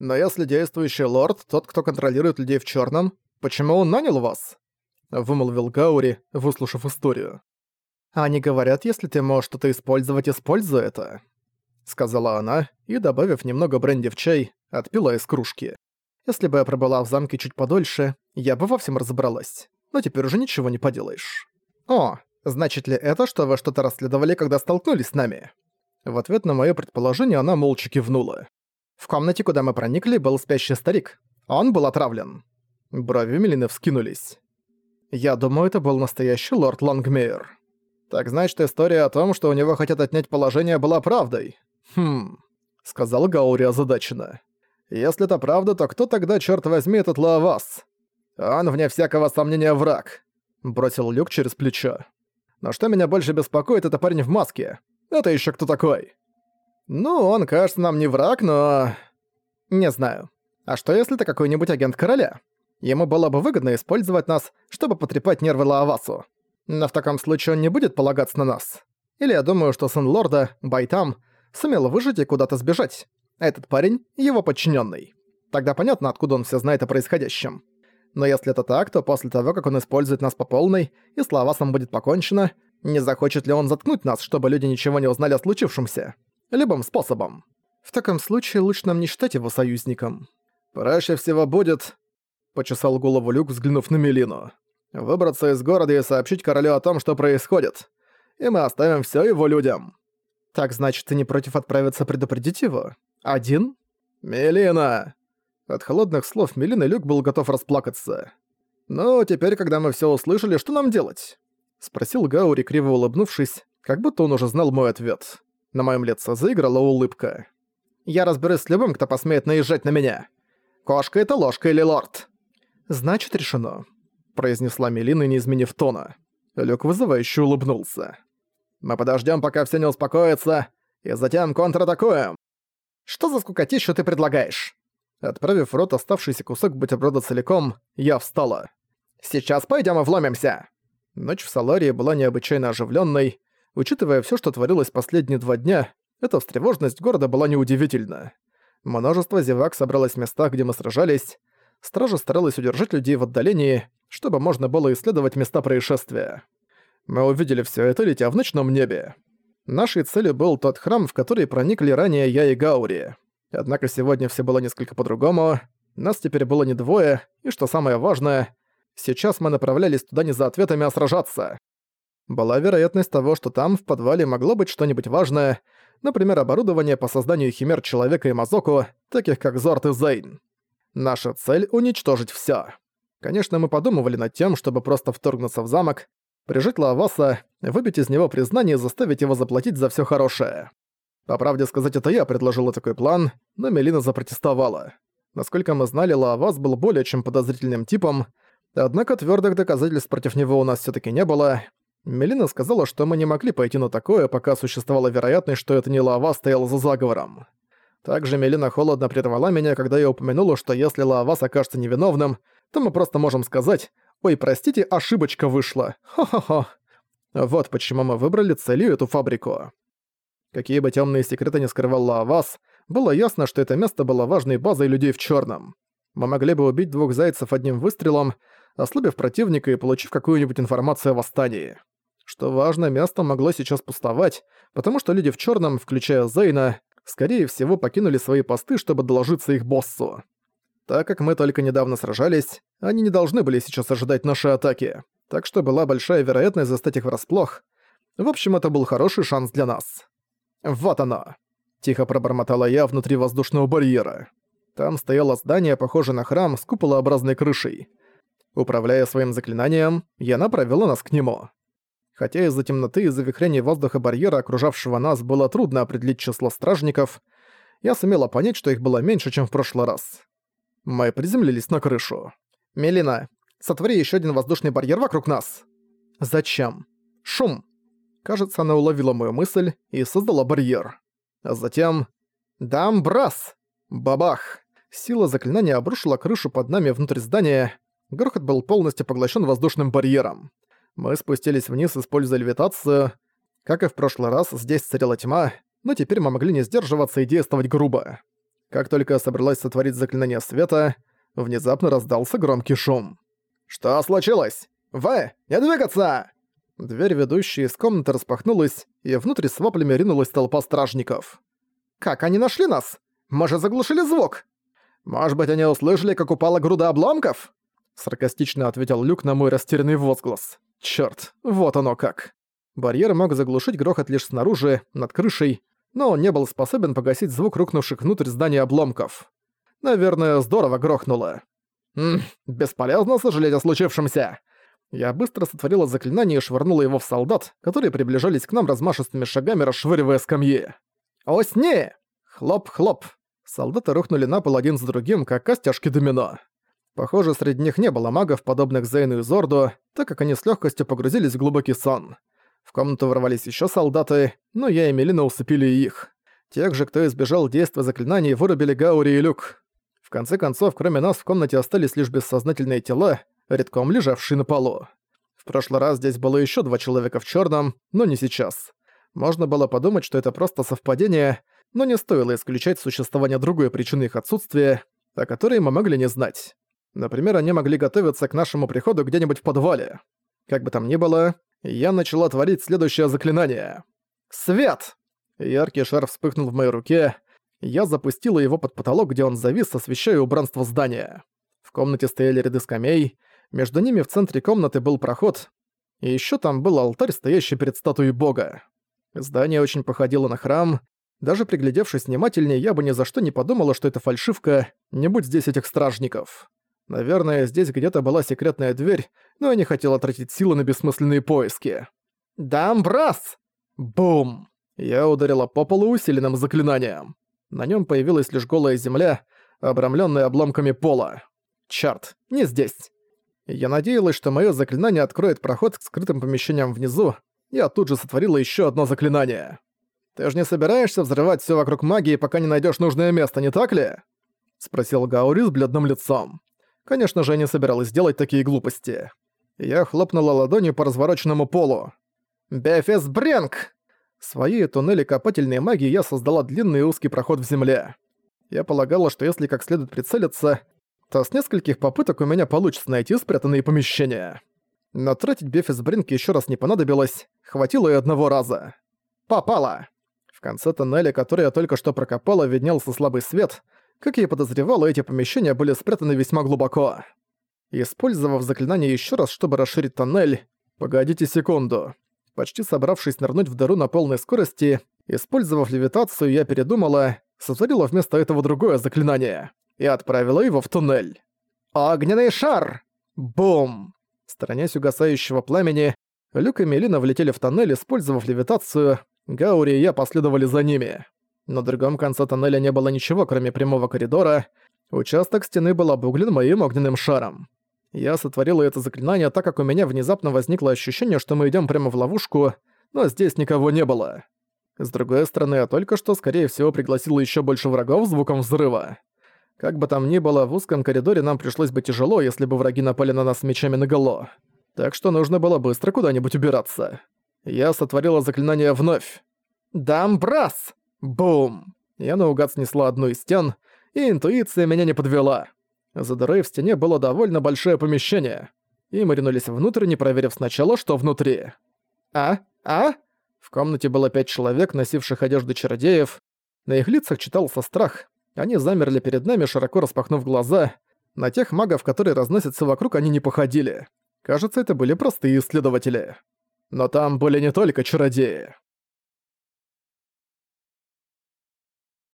Но если действующий лорд, тот, кто контролирует людей в черном, почему он нанял вас?» Вымолвил Гаури, выслушав историю. «Они говорят, если ты можешь что-то использовать, используй это», — сказала она, и, добавив немного бренди в чай, отпила из кружки. «Если бы я пробыла в замке чуть подольше, я бы во всем разобралась. Но теперь уже ничего не поделаешь». «О, значит ли это, что вы что-то расследовали, когда столкнулись с нами?» В ответ на моё предположение она молча кивнула. В комнате, куда мы проникли, был спящий старик. Он был отравлен. Брови Мелины вскинулись. Я думаю, это был настоящий лорд Лонгмейер. Так значит, история о том, что у него хотят отнять положение, была правдой. Хм, сказал Гаури озадаченно. Если это правда, то кто тогда, черт возьми, этот Лавас? Он, вне всякого сомнения, враг. Бросил Люк через плечо. Но что меня больше беспокоит, это парень в маске. Это еще кто такой? «Ну, он, кажется, нам не враг, но...» «Не знаю. А что если это какой-нибудь агент короля? Ему было бы выгодно использовать нас, чтобы потрепать нервы Лаавасу. Но в таком случае он не будет полагаться на нас. Или я думаю, что сын лорда, Байтам, сумел выжить и куда-то сбежать. Этот парень — его подчиненный. Тогда понятно, откуда он все знает о происходящем. Но если это так, то после того, как он использует нас по полной, и с Лавасом будет покончено, не захочет ли он заткнуть нас, чтобы люди ничего не узнали о случившемся? Любым способом. В таком случае лучше нам не считать его союзником. Проще всего будет... Почесал голову Люк, взглянув на Мелину. Выбраться из города и сообщить королю о том, что происходит. И мы оставим все его людям. Так значит, ты не против отправиться предупредить его? Один? Мелина! От холодных слов Мелины Люк был готов расплакаться. «Ну, теперь, когда мы все услышали, что нам делать?» Спросил Гаури, криво улыбнувшись, как будто он уже знал мой ответ. На моем лице заиграла улыбка. «Я разберусь с любым, кто посмеет наезжать на меня. Кошка это ложка или лорд?» «Значит, решено», — произнесла Мелина, не изменив тона. Люк вызывающе улыбнулся. «Мы подождем, пока все не успокоится, и затем контратакуем». «Что за скукотищу ты предлагаешь?» Отправив в рот оставшийся кусок бутерброда целиком, я встала. «Сейчас пойдем и вломимся!» Ночь в Саларии была необычайно оживленной, Учитывая все, что творилось последние два дня, эта встревоженность города была неудивительна. Множество зевак собралось в местах, где мы сражались. Стража старалась удержать людей в отдалении, чтобы можно было исследовать места происшествия. Мы увидели все это, летя в ночном небе. Нашей целью был тот храм, в который проникли ранее я и Гаури. Однако сегодня все было несколько по-другому. Нас теперь было не двое, и что самое важное, сейчас мы направлялись туда не за ответами, а сражаться. Была вероятность того, что там, в подвале, могло быть что-нибудь важное, например, оборудование по созданию химер Человека и Мазоку, таких как Зорт и Зейн. Наша цель — уничтожить всё. Конечно, мы подумывали над тем, чтобы просто вторгнуться в замок, прижать Лаваса, выбить из него признание и заставить его заплатить за всё хорошее. По правде сказать, это я предложила такой план, но Мелина запротестовала. Насколько мы знали, Лавас был более чем подозрительным типом, однако твёрдых доказательств против него у нас всё-таки не было, Мелина сказала, что мы не могли пойти на такое, пока существовала вероятность, что это не Лава стояла за заговором. Также Мелина холодно прервала меня, когда я упомянула, что если Лавас окажется невиновным, то мы просто можем сказать «Ой, простите, ошибочка вышла. Хо-хо-хо». Вот почему мы выбрали целью эту фабрику. Какие бы темные секреты не скрывал Лавас, было ясно, что это место было важной базой людей в черном. Мы могли бы убить двух зайцев одним выстрелом, ослабив противника и получив какую-нибудь информацию о восстании. Что важно, место могло сейчас пустовать, потому что люди в черном, включая Зейна, скорее всего покинули свои посты, чтобы доложиться их боссу. Так как мы только недавно сражались, они не должны были сейчас ожидать нашей атаки, так что была большая вероятность застать их врасплох. В общем, это был хороший шанс для нас. Вот оно. Тихо пробормотала я внутри воздушного барьера. Там стояло здание, похожее на храм с куполообразной крышей. Управляя своим заклинанием, я направила нас к нему. Хотя из-за темноты и завихрения воздуха барьера, окружавшего нас, было трудно определить число стражников, я сумела понять, что их было меньше, чем в прошлый раз. Мы приземлились на крышу. «Мелина, сотвори еще один воздушный барьер вокруг нас!» «Зачем?» «Шум!» Кажется, она уловила мою мысль и создала барьер. А затем... «Дамбрас!» Бабах! Сила заклинания обрушила крышу под нами внутрь здания. Грохот был полностью поглощен воздушным барьером. Мы спустились вниз, используя левитацию. Как и в прошлый раз, здесь царила тьма, но теперь мы могли не сдерживаться и действовать грубо. Как только собралась сотворить заклинание света, внезапно раздался громкий шум. «Что случилось? Вы, не двигаться!» Дверь, ведущая из комнаты, распахнулась, и внутрь с воплями ринулась толпа стражников. «Как они нашли нас? Мы же заглушили звук!» «Может быть, они услышали, как упала груда обломков?» Саркастично ответил Люк на мой растерянный возглас. «Чёрт, вот оно как!» Барьер мог заглушить грохот лишь снаружи, над крышей, но он не был способен погасить звук рухнувших внутрь здания обломков. Наверное, здорово грохнуло. Ммм, бесполезно сожалеть о случившемся. Я быстро сотворила заклинание и швырнула его в солдат, которые приближались к нам размашистыми шагами, расшвыривая скамьи. «Осне!» Хлоп-хлоп. Солдаты рухнули на пол один за другим, как костяшки домино. Похоже, среди них не было магов, подобных Зейну и Зорду, так как они с легкостью погрузились в глубокий сон. В комнату ворвались еще солдаты, но я и Мелина усыпили их. Тех же, кто избежал действия заклинаний, вырубили Гаури и Люк. В конце концов, кроме нас в комнате остались лишь бессознательные тела, редком лежавшие на полу. В прошлый раз здесь было еще два человека в черном, но не сейчас. Можно было подумать, что это просто совпадение, но не стоило исключать существование другой причины их отсутствия, о которой мы могли не знать. Например, они могли готовиться к нашему приходу где-нибудь в подвале. Как бы там ни было, я начала творить следующее заклинание. «Свет!» Яркий шар вспыхнул в моей руке. Я запустила его под потолок, где он завис, освещая убранство здания. В комнате стояли ряды скамей, между ними в центре комнаты был проход, и еще там был алтарь, стоящий перед статуей бога. Здание очень походило на храм. Даже приглядевшись внимательнее, я бы ни за что не подумала, что это фальшивка, не будь здесь этих стражников. Наверное, здесь где-то была секретная дверь, но я не хотела тратить силы на бессмысленные поиски. «Дамбрас!» Бум! Я ударила по полу усиленным заклинанием. На нем появилась лишь голая земля, обрамленная обломками пола. Чарт, не здесь. Я надеялась, что мое заклинание откроет проход к скрытым помещениям внизу. Я тут же сотворила еще одно заклинание. «Ты же не собираешься взрывать все вокруг магии, пока не найдешь нужное место, не так ли?» — спросил Гаури с бледным лицом. Конечно же, я не собиралась делать такие глупости. Я хлопнула ладонью по развороченному полу. «Бефис Бренк!» Своей туннели копательной магии я создала длинный узкий проход в земле. Я полагала, что если как следует прицелиться, то с нескольких попыток у меня получится найти спрятанные помещения. Но тратить Бефис Бринк еще раз не понадобилось, хватило и одного раза. Попала! В конце тоннеля, который я только что прокопала, виднелся слабый свет — как я и подозревала, эти помещения были спрятаны весьма глубоко. Использовав заклинание еще раз, чтобы расширить тоннель... Погодите секунду. Почти собравшись нырнуть в дыру на полной скорости, использовав левитацию, я передумала, сотворила вместо этого другое заклинание и отправила его в туннель. «Огненный шар!» Бум! Сторонясь угасающего пламени, Люк и Мелина влетели в тоннель, использовав левитацию, Гаури и я последовали за ними. На другом конце тоннеля не было ничего, кроме прямого коридора. Участок стены был обуглен моим огненным шаром. Я сотворила это заклинание так, как у меня внезапно возникло ощущение, что мы идем прямо в ловушку, но здесь никого не было. С другой стороны, я только что, скорее всего, пригласила еще больше врагов звуком взрыва. Как бы там ни было, в узком коридоре нам пришлось бы тяжело, если бы враги напали на нас мечами наголо. Так что нужно было быстро куда-нибудь убираться. Я сотворила заклинание вновь. «Дамбрас!» Бум! Я наугад снесла одну из стен, и интуиция меня не подвела. За дырой в стене было довольно большое помещение, и мы ринулись внутрь, не проверив сначала, что внутри. «А? А?» В комнате было пять человек, носивших одежду чародеев. На их лицах читался страх. Они замерли перед нами, широко распахнув глаза. На тех магов, которые разносятся вокруг, они не походили. Кажется, это были простые исследователи. Но там были не только чародеи.